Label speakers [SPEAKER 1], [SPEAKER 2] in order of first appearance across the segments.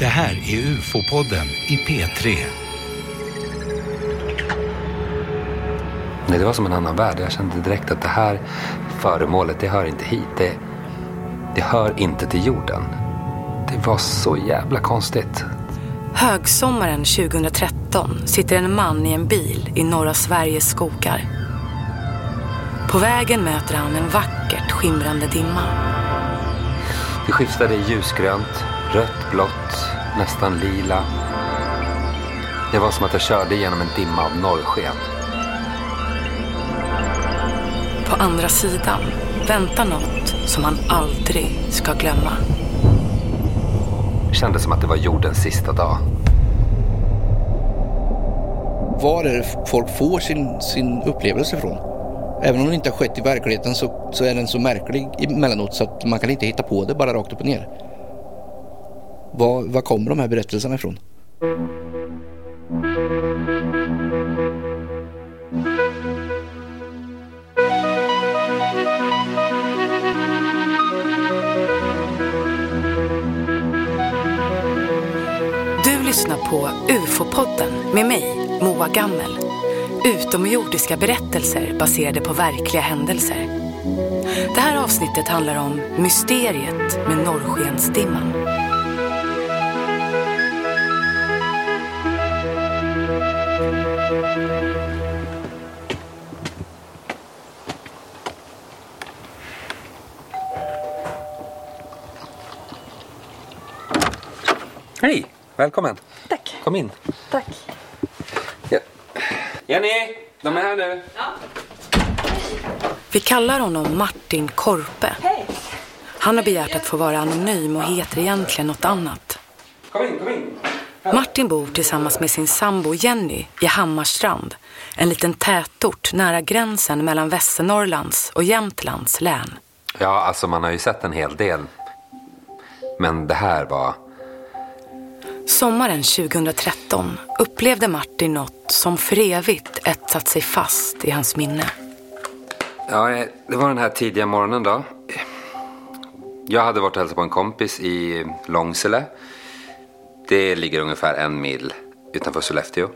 [SPEAKER 1] Det här är UFO-podden i P3.
[SPEAKER 2] Nej, det var som en annan värld. Jag kände direkt att det här föremålet, det hör inte hit. Det, det hör inte till jorden. Det var så jävla konstigt.
[SPEAKER 3] Högsommaren 2013 sitter en man i en bil i norra Sveriges skogar. På vägen möter han en vackert skimrande dimma.
[SPEAKER 2] Det skiftade i ljusgrönt, rött, blått, nästan lila. Det var som att jag körde genom en dimma av norrsken.
[SPEAKER 3] På andra sidan väntar något som han aldrig ska glömma.
[SPEAKER 2] Det kändes som att det var jordens sista dag.
[SPEAKER 4] Var är det folk får sin, sin upplevelse ifrån? Även om det inte har skett i verkligheten så, så är den så märklig emellanåt så att man kan inte hitta på det bara rakt upp och ner. Var, var kommer de här berättelserna ifrån?
[SPEAKER 3] Du lyssnar på UFO-podden med mig, Moa Gammel. Utomjordiska berättelser baserade på verkliga händelser. Det här avsnittet handlar om mysteriet med norrskensdimman.
[SPEAKER 2] Hej! Välkommen.
[SPEAKER 5] Tack.
[SPEAKER 2] Kom in.
[SPEAKER 5] Tack.
[SPEAKER 2] Ja. Jenny, de är här nu.
[SPEAKER 3] Vi kallar honom Martin Korpe.
[SPEAKER 5] Hej.
[SPEAKER 3] Han har begärt att få vara anonym och heter egentligen något annat.
[SPEAKER 2] Kom in, kom in.
[SPEAKER 3] Martin bor tillsammans med sin sambo Jenny i Hammarstrand. En liten tätort nära gränsen mellan Västernorrlands och Jämtlands län.
[SPEAKER 2] Ja, alltså man har ju sett en hel del. Men det här var...
[SPEAKER 3] Sommaren 2013 upplevde Martin något som för evigt etsat sig fast i hans minne.
[SPEAKER 2] Ja, eh, det var den här tidiga morgonen då. Jag hade varit och hälsat på en kompis i Långsele. Det ligger ungefär en mil utanför Sollefteå.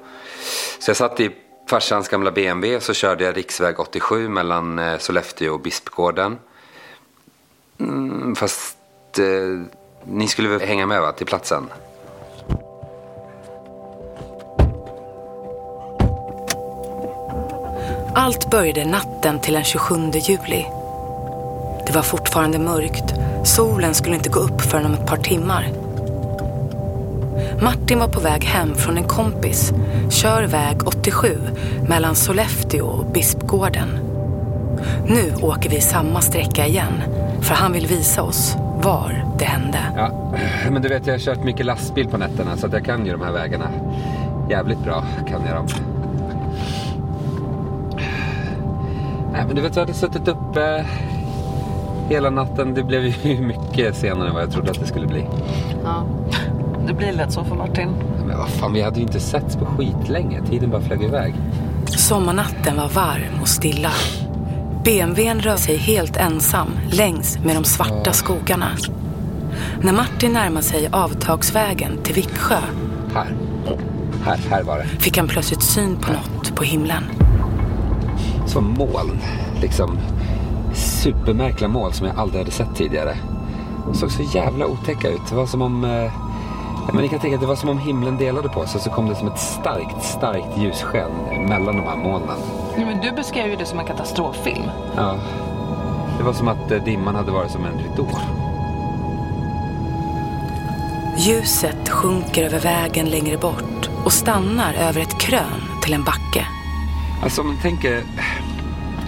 [SPEAKER 2] Så jag satt i farsans gamla BMW så körde jag riksväg 87 mellan eh, Sollefteå och Bispgården. Mm, fast eh, ni skulle väl hänga med va, till platsen?
[SPEAKER 3] Allt började natten till den 27 juli. Det var fortfarande mörkt. Solen skulle inte gå upp förrän om ett par timmar. Martin var på väg hem från en kompis. Kör väg 87 mellan Sollefteå och Bispgården. Nu åker vi samma sträcka igen. För han vill visa oss var det hände.
[SPEAKER 2] Ja, men du vet jag har kört mycket lastbil på nätterna så att jag kan ju de här vägarna. Jävligt bra kan jag dem. Nej men du vet jag hade suttit uppe hela natten. Det blev ju mycket senare än vad jag trodde att det skulle bli.
[SPEAKER 5] Ja. Det blir lätt så för Martin.
[SPEAKER 2] Men vad fan, vi hade ju inte setts på skitlänge. Tiden bara flög iväg.
[SPEAKER 3] Sommarnatten var varm och stilla. BMWn rör sig helt ensam längs med de svarta skogarna. När Martin närmar sig avtagsvägen till Vicksjö
[SPEAKER 2] Här. Här, här var det.
[SPEAKER 3] fick han plötsligt syn på något på himlen.
[SPEAKER 2] Som moln. Liksom supermärkliga moln som jag aldrig hade sett tidigare. De såg så jävla otäcka ut. Det var som om... Eh, men ni kan tänka att det var som om himlen delade på sig. Så kom det som ett starkt, starkt ljussken mellan de här molnen.
[SPEAKER 5] Ja, men du beskrev ju det som en katastroffilm.
[SPEAKER 2] Ja. Det var som att eh, dimman hade varit som en ridå.
[SPEAKER 3] Ljuset sjunker över vägen längre bort och stannar över ett krön till en backe.
[SPEAKER 2] Alltså om man tänker...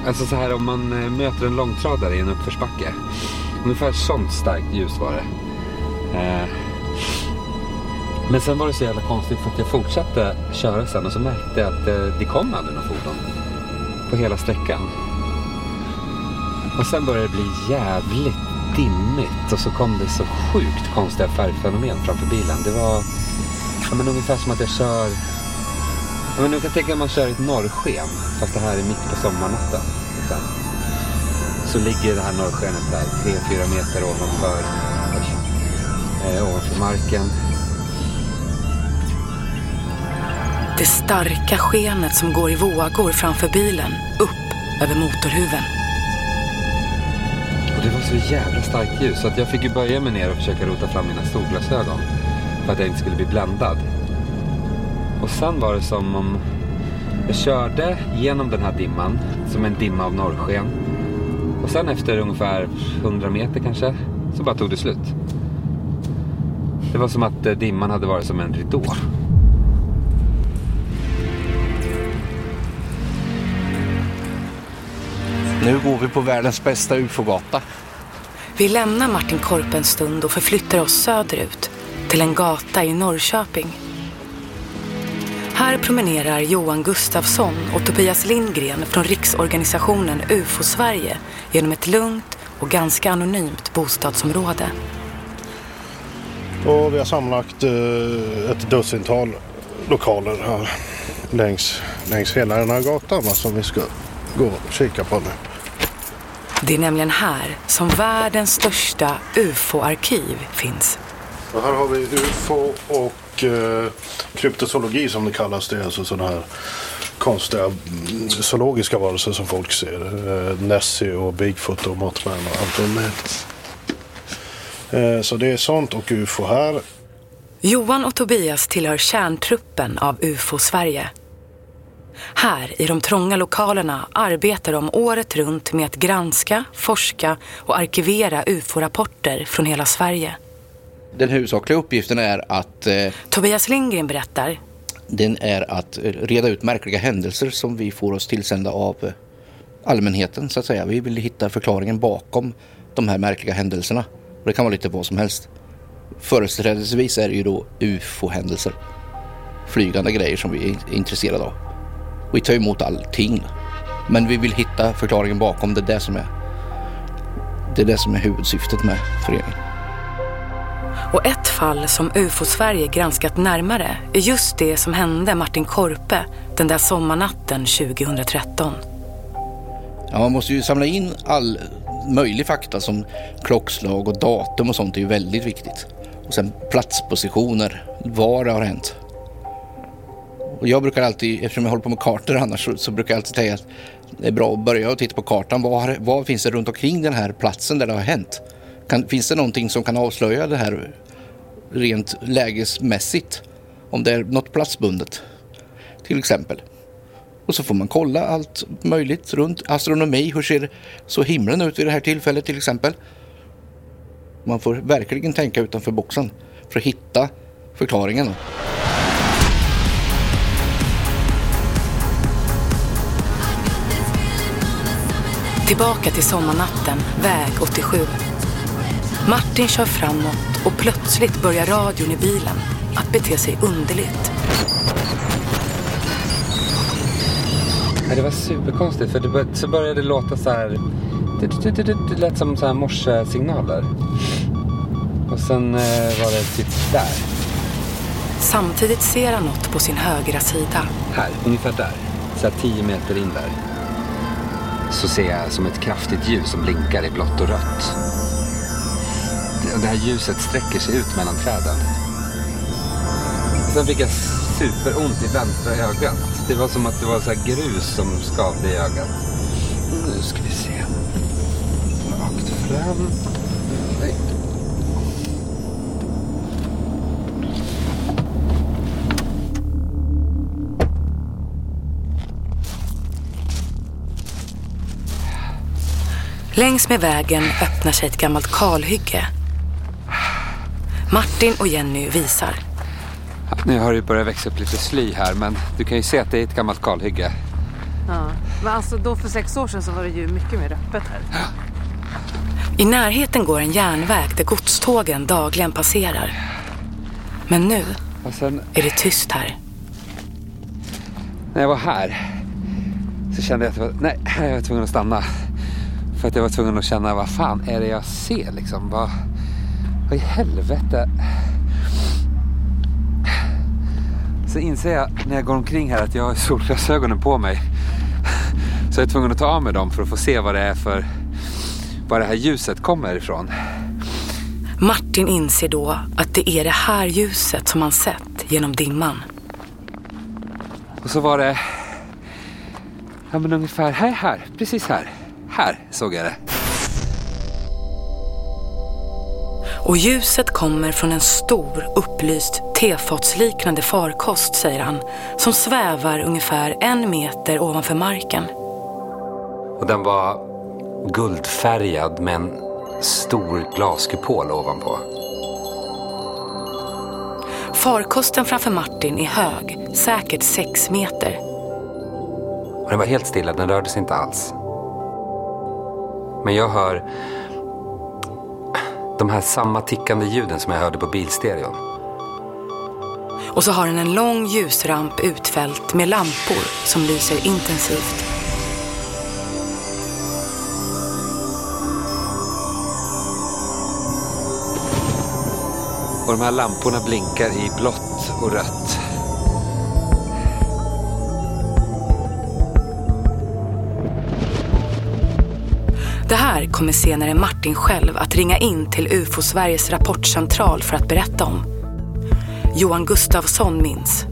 [SPEAKER 2] Alltså så här om man eh, möter en långtradare i en uppförsbacke. Ungefär sånt starkt ljus var det. Eh, men sen var det så jävla konstigt för att jag fortsatte köra sen och så märkte jag att eh, det kom aldrig något fordon. På hela sträckan. Och sen började det bli jävligt dimmigt och så kom det så sjukt konstiga färgfenomen framför bilen. Det var ja, men ungefär som att jag kör Ja, men du kan tänka om man kör i ett norrsken, fast det här är mitt på sommarnatten. Liksom. Så ligger det här norrskenet där, 3-4 meter ovanför, eh, ovanför marken.
[SPEAKER 3] Det starka skenet som går i vågor framför bilen, upp över motorhuven.
[SPEAKER 2] Och det var så jävla starkt ljus så att jag fick ju böja mig ner och försöka rota fram mina solglasögon. För att jag inte skulle bli bländad. Och sen var det som om jag körde genom den här dimman, som en dimma av norrsken. Och sen efter ungefär 100 meter kanske, så bara tog det slut. Det var som att eh, dimman hade varit som en ridå.
[SPEAKER 4] Nu går vi på världens bästa ufo-gata.
[SPEAKER 3] Vi lämnar Martin Korpe en stund och förflyttar oss söderut till en gata i Norrköping. Här promenerar Johan Gustafsson och Tobias Lindgren från riksorganisationen UFO Sverige genom ett lugnt och ganska anonymt bostadsområde.
[SPEAKER 6] Och vi har sammanlagt eh, ett dussintal lokaler här längs, längs hela den här gatan va, som vi ska gå och kika på nu.
[SPEAKER 3] Det är nämligen här som världens största UFO-arkiv finns.
[SPEAKER 6] Och här har vi UFO och eh, kryptozoologi som det kallas. Det är alltså sådana här konstiga mm, zoologiska varelser som folk ser. Eh, Nessie och Bigfoot och Mothman och allt vad. Eh, så det är sånt och UFO här.
[SPEAKER 3] Johan och Tobias tillhör kärntruppen av UFO Sverige. Här i de trånga lokalerna arbetar de året runt med att granska, forska och arkivera UFO-rapporter från hela Sverige.
[SPEAKER 4] Den huvudsakliga uppgiften är att, eh,
[SPEAKER 3] Tobias Lindgren berättar
[SPEAKER 4] den är att reda ut märkliga händelser som vi får oss tillsända av allmänheten så att säga. Vi vill hitta förklaringen bakom de här märkliga händelserna. Och det kan vara lite vad som helst. Företrädesvis är det ju då ufo-händelser. Flygande grejer som vi är intresserade av. Vi tar emot allting. Men vi vill hitta förklaringen bakom det. är det som är, det är det som är huvudsyftet med föreningen.
[SPEAKER 3] Och ett fall som UFO Sverige granskat närmare är just det som hände Martin Korpe den där sommarnatten 2013.
[SPEAKER 4] Ja, man måste ju samla in all möjlig fakta som klockslag och datum och sånt är ju väldigt viktigt. Och sen platspositioner, var det har hänt. Och jag brukar alltid, eftersom jag håller på med kartor annars, så, så brukar jag alltid säga att det är bra att börja och titta på kartan. Vad, har, vad finns det runt omkring den här platsen där det har hänt? Kan, finns det någonting som kan avslöja det här rent lägesmässigt? Om det är något platsbundet, till exempel. Och så får man kolla allt möjligt runt astronomi. Hur ser så himlen ut vid det här tillfället till exempel? Man får verkligen tänka utanför boxen för att hitta förklaringen.
[SPEAKER 3] Tillbaka till sommarnatten, väg 87. Martin kör framåt och plötsligt börjar radion i bilen att bete sig underligt.
[SPEAKER 2] Ja, det var superkonstigt för det bör, så började det låta så här. Det, det, det, det, det lät som så här morsesignaler. Och sen eh, var det typ där.
[SPEAKER 3] Samtidigt ser han något på sin högra sida.
[SPEAKER 2] Här, ungefär där. Så här tio meter in där. Så ser jag som ett kraftigt ljus som blinkar i blått och rött. Det, här ljuset sträcker sig ut mellan träden. Sen fick jag superont i vänstra ögat. Det var som att det var så här grus som skavde i ögat. Nu ska vi se. Rakt fram.
[SPEAKER 3] Längs med vägen öppnar sig ett gammalt kalhygge. Martin och Jenny visar.
[SPEAKER 2] Nu har det börjat växa upp lite sly här men du kan ju se att det är ett gammalt kalhygge.
[SPEAKER 5] Ja. Men alltså då för sex år sedan så var det ju mycket mer öppet här.
[SPEAKER 3] I närheten går en järnväg där godstågen dagligen passerar. Men nu
[SPEAKER 2] sen
[SPEAKER 3] är det tyst här.
[SPEAKER 2] när jag var här så kände jag att det var, nej, här är jag tvungen att stanna. För att jag var tvungen att känna vad fan är det jag ser liksom? Vad, vad i helvete? Så inser jag när jag går omkring här att jag har solglasögonen på mig. Så jag är tvungen att ta av mig dem för att få se vad det är för, var det här ljuset kommer ifrån.
[SPEAKER 3] Martin inser då att det är det här ljuset som han sett genom dimman.
[SPEAKER 2] Och så var det, ja men ungefär här, här, precis här. Här såg jag det.
[SPEAKER 3] Och ljuset kommer från en stor upplyst tefatsliknande farkost, säger han, som svävar ungefär en meter ovanför marken.
[SPEAKER 2] Och den var guldfärgad med en stor glaskupol ovanpå.
[SPEAKER 3] Farkosten framför Martin är hög, säkert sex meter.
[SPEAKER 2] Och den var helt stilla, den rörde sig inte alls. Men jag hör de här samma tickande ljuden som jag hörde på bilstereon.
[SPEAKER 3] Och så har den en lång ljusramp utfällt med lampor som lyser intensivt.
[SPEAKER 2] Och de här lamporna blinkar i blått och rött.
[SPEAKER 3] Det här kommer senare Martin själv att ringa in till UFO Sveriges rapportcentral för att berätta om. Johan Gustafsson minns.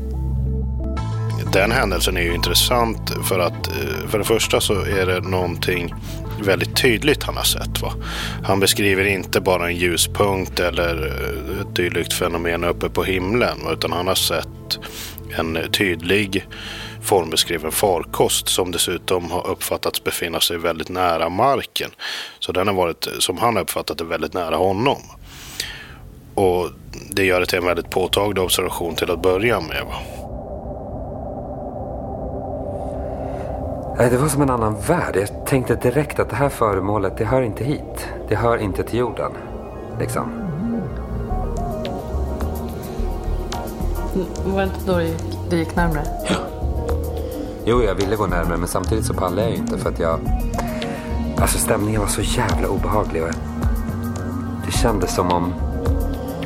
[SPEAKER 6] Den händelsen är ju intressant för att eh, för det första så är det någonting väldigt tydligt han har sett. Va? Han beskriver inte bara en ljuspunkt eller eh, ett dylikt fenomen uppe på himlen utan han har sett en tydlig formbeskriven farkost som dessutom har uppfattats befinna sig väldigt nära marken. Så den har varit, som han uppfattat det, väldigt nära honom. Och det gör det till en väldigt påtaglig observation till att börja med. Va?
[SPEAKER 2] Det var som en annan värld. Jag tänkte direkt att det här föremålet, det hör inte hit. Det hör inte till jorden. Liksom.
[SPEAKER 5] Var det inte då det gick, det gick närmare?
[SPEAKER 2] Jo, jag ville gå närmare men samtidigt så pallade jag inte för att jag... Alltså stämningen var så jävla obehaglig och det kändes som om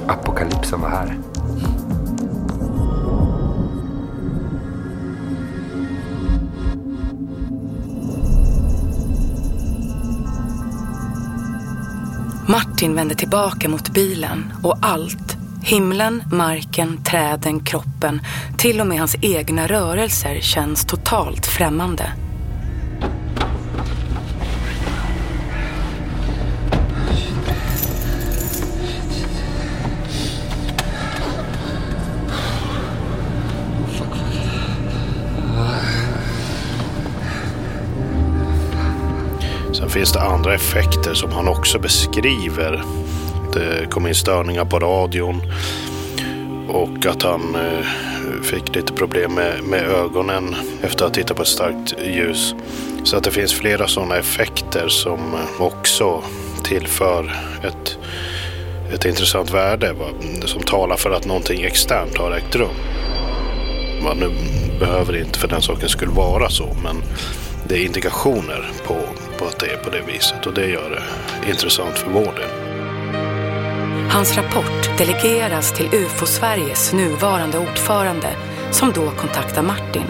[SPEAKER 2] apokalypsen var här.
[SPEAKER 3] Martin vände tillbaka mot bilen och allt, himlen, marken, träden, kroppen, till och med hans egna rörelser känns totalt främmande.
[SPEAKER 6] Sen finns det andra effekter som han också beskriver. Det eh, kom in störningar på radion och att han eh, fick lite problem med, med ögonen efter att ha tittat på ett starkt ljus. Så att det finns flera sådana effekter som eh, också tillför ett, ett intressant värde va? som talar för att någonting externt har ägt rum. Man nu behöver inte för den saken skulle vara så men det är indikationer på, på att det är på det viset och det gör det intressant för vår del.
[SPEAKER 3] Hans rapport delegeras till UFO Sveriges nuvarande ordförande som då kontaktar Martin.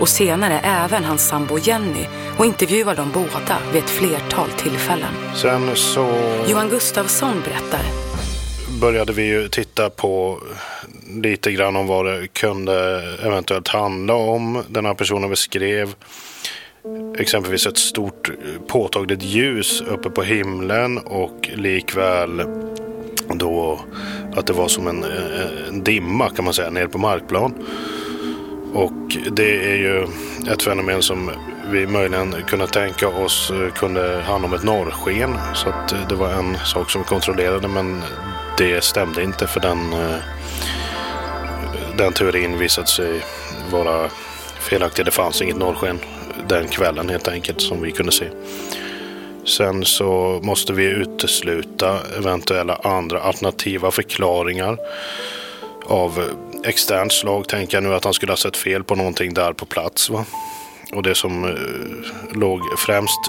[SPEAKER 3] Och senare även hans sambo Jenny och intervjuar dem båda vid ett flertal tillfällen.
[SPEAKER 6] Sen så
[SPEAKER 3] Johan Gustafsson berättar.
[SPEAKER 6] började vi ju titta på lite grann om vad det kunde eventuellt handla om. Den här personen beskrev exempelvis ett stort eh, påtagligt ljus uppe på himlen och likväl då att det var som en, eh, en dimma kan man säga nere på markplan. Och det är ju ett fenomen som vi möjligen kunde tänka oss eh, kunde handla om ett norrsken. Så att det var en sak som vi kontrollerade men det stämde inte för den, den teorin visade sig vara felaktig. Det fanns inget norrsken den kvällen helt enkelt som vi kunde se. Sen så måste vi utesluta eventuella andra alternativa förklaringar av externt slag. Tänker jag nu att han skulle ha sett fel på någonting där på plats. Va? Och det som eh, låg främst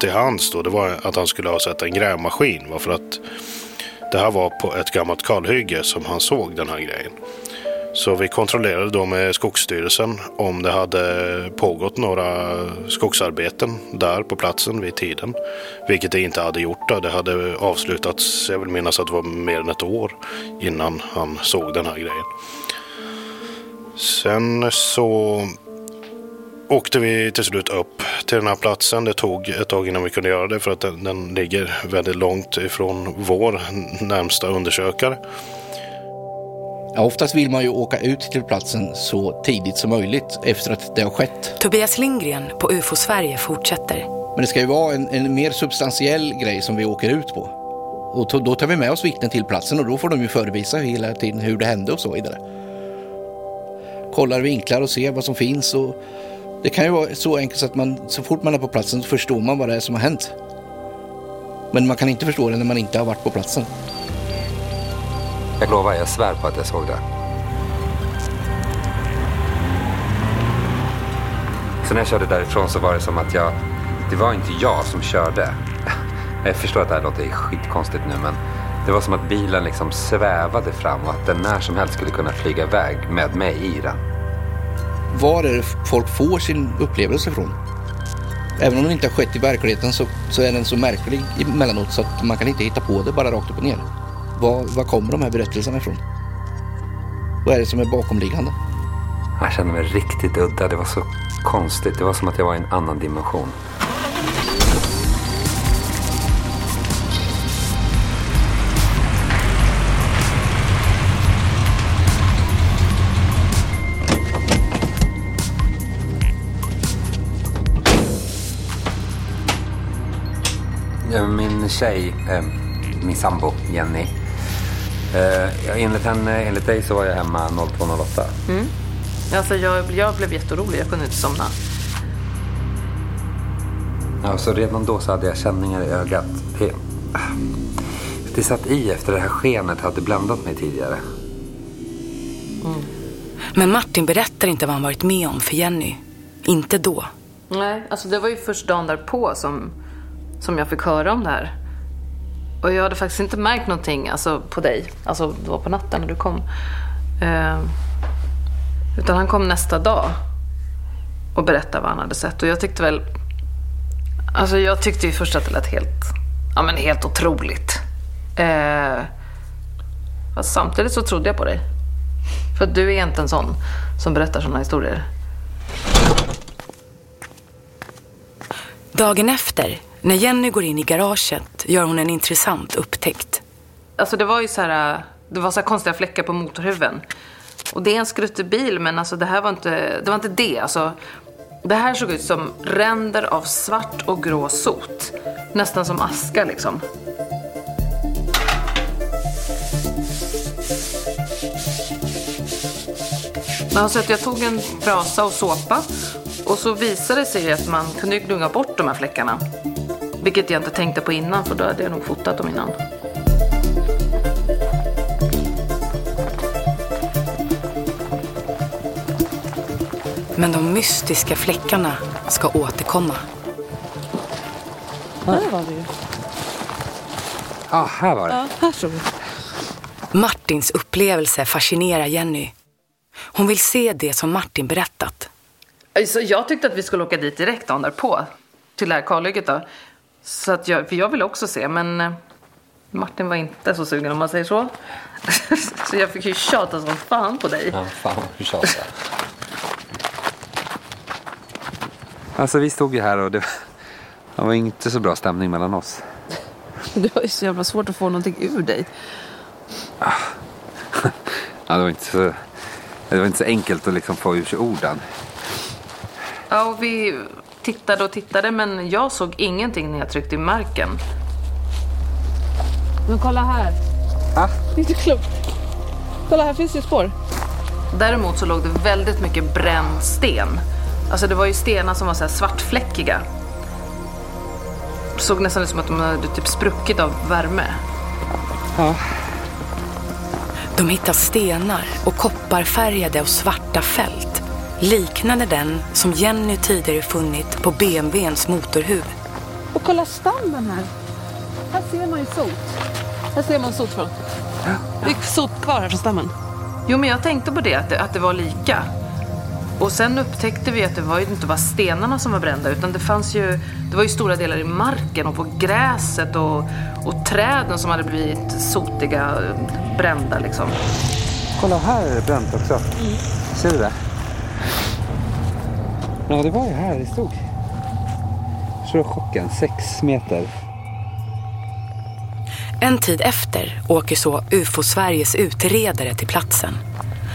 [SPEAKER 6] till hands då, det var att han skulle ha sett en grävmaskin. Va? För att det här var på ett gammalt kalhygge som han såg den här grejen. Så vi kontrollerade då med Skogsstyrelsen om det hade pågått några skogsarbeten där på platsen vid tiden. Vilket det inte hade gjort. Då. Det hade avslutats, jag vill minnas att det var mer än ett år innan han såg den här grejen. Sen så åkte vi till slut upp till den här platsen. Det tog ett tag innan vi kunde göra det för att den, den ligger väldigt långt ifrån vår närmsta undersökare.
[SPEAKER 4] Ja, oftast vill man ju åka ut till platsen så tidigt som möjligt efter att det har skett.
[SPEAKER 3] Tobias Lindgren på UFO Sverige fortsätter.
[SPEAKER 4] Men det ska ju vara en, en mer substantiell grej som vi åker ut på. Och to, då tar vi med oss vittnen till platsen och då får de ju förevisa hela tiden hur det hände och så vidare. Kollar vinklar och ser vad som finns och det kan ju vara så enkelt så att man så fort man är på platsen så förstår man vad det är som har hänt. Men man kan inte förstå det när man inte har varit på platsen.
[SPEAKER 2] Jag lovar, jag svär på att jag såg det. Så när jag körde därifrån så var det som att jag... Det var inte jag som körde. Jag förstår att det här låter skitkonstigt nu men det var som att bilen liksom svävade fram och att den när som helst skulle kunna flyga iväg med mig i den.
[SPEAKER 4] Var är det folk får sin upplevelse ifrån? Även om det inte har skett i verkligheten så, så är den så märklig emellanåt så att man kan inte hitta på det bara rakt upp och ner. Var, var kommer de här berättelserna ifrån? Vad är det som är bakomliggande?
[SPEAKER 2] Jag kände mig riktigt udda. Det var så konstigt. Det var som att jag var i en annan dimension. Min tjej, eh, min sambo Jenny. Eh, enligt, henne, enligt dig så var jag hemma 02.08.
[SPEAKER 5] Alltså jag, jag blev jätteorolig, jag kunde inte somna.
[SPEAKER 2] Ja, så redan då så hade jag känningar i ögat. Det, det satt i efter det här skenet hade bländat mig tidigare.
[SPEAKER 3] Men Martin berättar inte vad han varit med om för Jenny. Inte då.
[SPEAKER 5] Nej, alltså det var ju först dagen därpå som, som jag fick höra om det här. Och jag hade faktiskt inte märkt någonting alltså, på dig. Alltså det var på natten när du kom. Eh, utan han kom nästa dag och berättade vad han hade sett. Och jag tyckte väl... Alltså jag tyckte ju först att det lät helt, ja, men helt otroligt. Eh, fast samtidigt så trodde jag på dig. För att du är inte en sån som berättar såna historier.
[SPEAKER 3] Dagen efter, när Jenny går in i garaget, gör hon en intressant upptäckt.
[SPEAKER 5] Alltså det var ju så här, det var så här konstiga fläckar på motorhuven. Och det är en skruttebil men alltså det här var inte det. Var inte det. Alltså, det här såg ut som ränder av svart och grå sot. Nästan som aska liksom. Alltså att jag tog en brasa och såpa och så visade det sig att man kunde gnugga bort de här fläckarna. Vilket jag inte tänkte på innan för då hade jag nog fotat dem innan.
[SPEAKER 3] Men de mystiska fläckarna ska återkomma.
[SPEAKER 5] Där var det ju.
[SPEAKER 2] Ja, här var det.
[SPEAKER 5] Ja, här såg vi.
[SPEAKER 3] Martins upplevelse fascinerar Jenny. Hon vill se det som Martin berättat.
[SPEAKER 5] Alltså, jag tyckte att vi skulle åka dit direkt dagen därpå. Till det här kalhygget då. Så att jag, för jag ville också se men eh, Martin var inte så sugen om man säger så. så jag fick ju tjata som fan på dig.
[SPEAKER 2] Ja, fan hur tjatar jag? Alltså vi stod ju här och det, det var inte så bra stämning mellan oss.
[SPEAKER 5] Det var ju så jävla svårt att få någonting ur dig.
[SPEAKER 2] Ja, det, var inte så, det var inte så enkelt att liksom få ur sig orden.
[SPEAKER 5] Ja, och vi tittade och tittade men jag såg ingenting när jag tryckte i marken.
[SPEAKER 7] Men kolla här.
[SPEAKER 2] Ah.
[SPEAKER 7] Det är inte klokt. Kolla här finns det ju spår.
[SPEAKER 5] Däremot så låg det väldigt mycket bränd sten. Alltså det var ju stenar som var så här svartfläckiga. Det såg nästan ut som att de hade typ spruckit av värme.
[SPEAKER 3] De hittar stenar och kopparfärgade och svarta fält. Liknande den som Jenny tidigare funnit på BMWns motorhuv.
[SPEAKER 7] Och kolla stammen här. Här ser man ju sot. Här ser man sot från. Det är sot kvar här från stammen.
[SPEAKER 5] Jo, men jag tänkte på det att, det, att det var lika. Och sen upptäckte vi att det var ju inte bara stenarna som var brända utan det fanns ju, det var ju stora delar i marken och på gräset och, och träden som hade blivit sotiga, brända liksom.
[SPEAKER 2] Kolla här är det bränt också. Ser du det? Ja, det var ju här det stod. Förstår du chocken? Sex meter.
[SPEAKER 3] En tid efter åker så UFO-Sveriges utredare till platsen.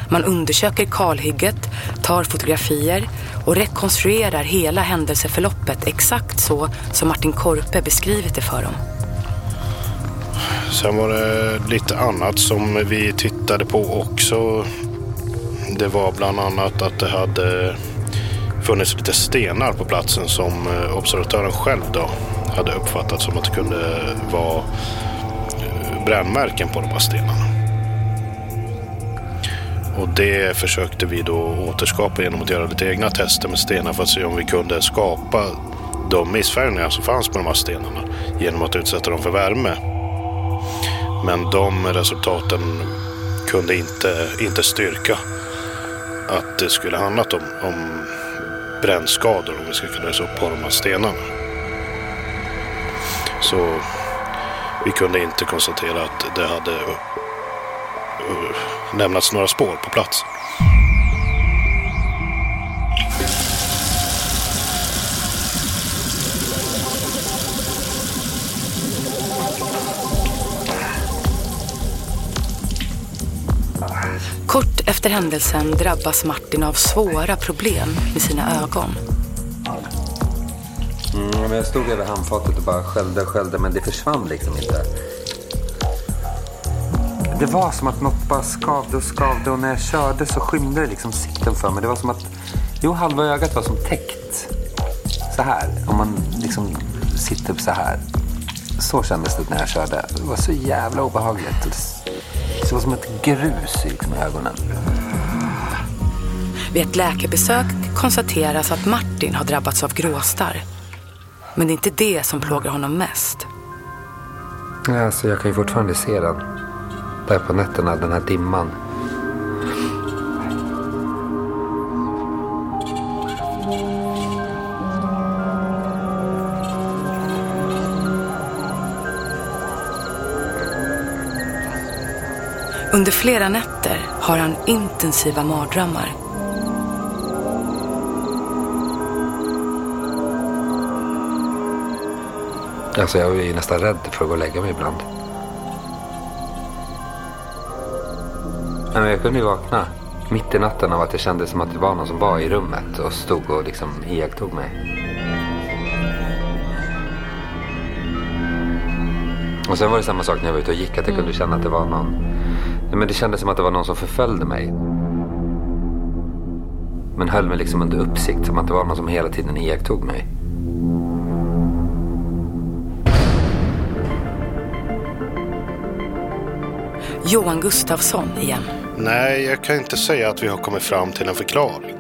[SPEAKER 3] Man undersöker kalhygget, tar fotografier och rekonstruerar hela händelseförloppet exakt så som Martin Korpe beskrivit det för dem.
[SPEAKER 6] Sen var det lite annat som vi tittade på också. Det var bland annat att det hade funnits lite stenar på platsen som eh, observatören själv då hade uppfattat som att det kunde vara eh, brännmärken på de här stenarna. Och det försökte vi då återskapa genom att göra lite egna tester med stenar för att se om vi kunde skapa de missfärgningar som fanns på de här stenarna genom att utsätta dem för värme. Men de resultaten kunde inte, inte styrka att det skulle handlat om, om brännskador om vi ska kunna lösa upp på de här stenarna. Så vi kunde inte konstatera att det hade eh, eh, lämnats några spår på plats.
[SPEAKER 3] Efter händelsen drabbas Martin av svåra problem med sina ögon.
[SPEAKER 2] Mm, jag stod över handfatet och bara skällde och skällde men det försvann liksom inte. Det var som att något bara skavde och skavde och när jag körde så skymde det liksom sikten för mig. Det var som att, jo halva ögat var som täckt. Så här, om man liksom sitter så här. Så kändes det när jag körde. Det var så jävla obehagligt. Det var som ett grus i ögonen.
[SPEAKER 3] Vid ett läkarbesök konstateras att Martin har drabbats av gråstarr. Men det är inte det som plågar honom mest.
[SPEAKER 2] Ja, alltså, jag kan ju fortfarande se den. Där på nätterna, den här dimman.
[SPEAKER 3] Under flera nätter har han intensiva mardrömmar.
[SPEAKER 2] Alltså jag är nästan rädd för att gå och lägga mig ibland. Men jag kunde ju vakna mitt i natten av att jag kände som att det var någon som var i rummet och stod och liksom iakttog mig. Och sen var det samma sak när jag var ute och gick, att jag kunde känna att det var någon. Nej, men det kändes som att det var någon som förföljde mig. Men höll mig liksom under uppsikt, som att det var någon som hela tiden iakttog mig.
[SPEAKER 3] Johan Gustafsson igen.
[SPEAKER 6] Nej, jag kan inte säga att vi har kommit fram till en förklaring.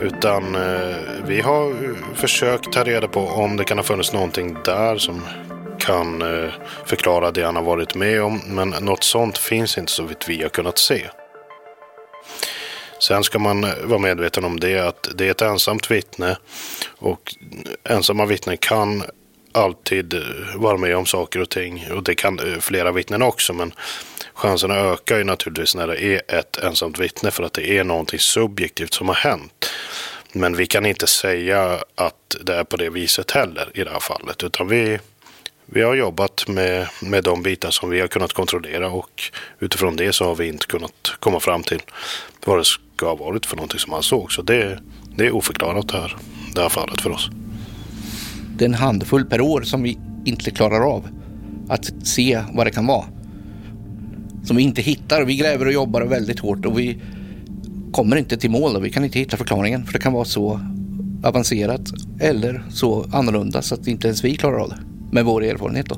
[SPEAKER 6] Utan eh, vi har eh, försökt ta reda på om det kan ha funnits någonting där som kan eh, förklara det han har varit med om. Men något sånt finns inte så vitt vi har kunnat se. Sen ska man eh, vara medveten om det att det är ett ensamt vittne och ensamma vittnen kan alltid eh, vara med om saker och ting och det kan flera vittnen också men chanserna ökar ju naturligtvis när det är ett ensamt vittne för att det är någonting subjektivt som har hänt. Men vi kan inte säga att det är på det viset heller i det här fallet utan vi, vi har jobbat med, med de bitar som vi har kunnat kontrollera och utifrån det så har vi inte kunnat komma fram till vad det ska ha varit för någonting som han såg. Så det, det är oförklarat det här, det här fallet för oss.
[SPEAKER 4] Det är en handfull per år som vi inte klarar av att se vad det kan vara. Som vi inte hittar. Vi gräver och jobbar väldigt hårt och vi kommer inte till mål. Och vi kan inte hitta förklaringen för det kan vara så avancerat eller så annorlunda så att inte ens vi klarar av det med vår erfarenhet. Då.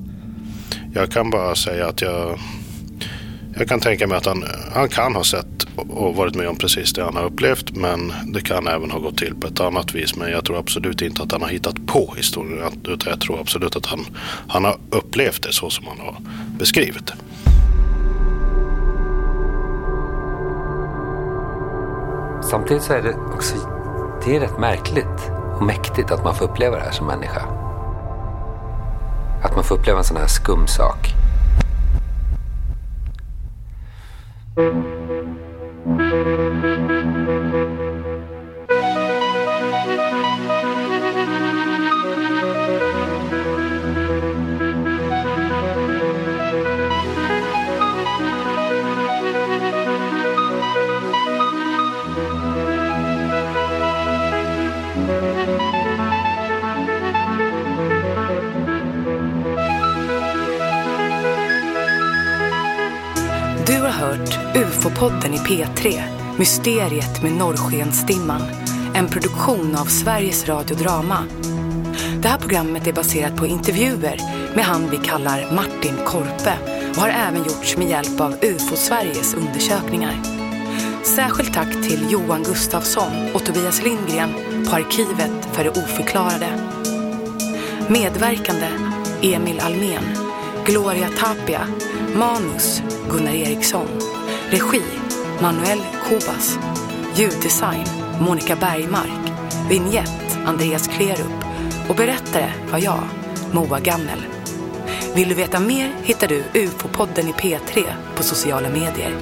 [SPEAKER 6] Jag kan bara säga att jag, jag kan tänka mig att han, han kan ha sett och varit med om precis det han har upplevt. Men det kan även ha gått till på ett annat vis. Men jag tror absolut inte att han har hittat på historien. Utan jag tror absolut att han, han har upplevt det så som han har beskrivit det.
[SPEAKER 2] Samtidigt så är det också det är rätt märkligt och mäktigt att man får uppleva det här som människa. Att man får uppleva en sån här skum sak.
[SPEAKER 8] Mm.
[SPEAKER 3] UFO-podden i P3, Mysteriet med Norrskensdimman. En produktion av Sveriges Radio Drama. Det här programmet är baserat på intervjuer med han vi kallar Martin Korpe och har även gjorts med hjälp av UFO-Sveriges undersökningar. Särskilt tack till Johan Gustafsson och Tobias Lindgren på Arkivet för det oförklarade. Medverkande Emil Almen, Gloria Tapia, Manus Gunnar Eriksson, Regi Manuel Kobas, Ljuddesign Monica Bergmark, Vignett Andreas Klerup och berättare var jag, Moa Gammel. Vill du veta mer hittar du UFO-podden i P3 på sociala medier.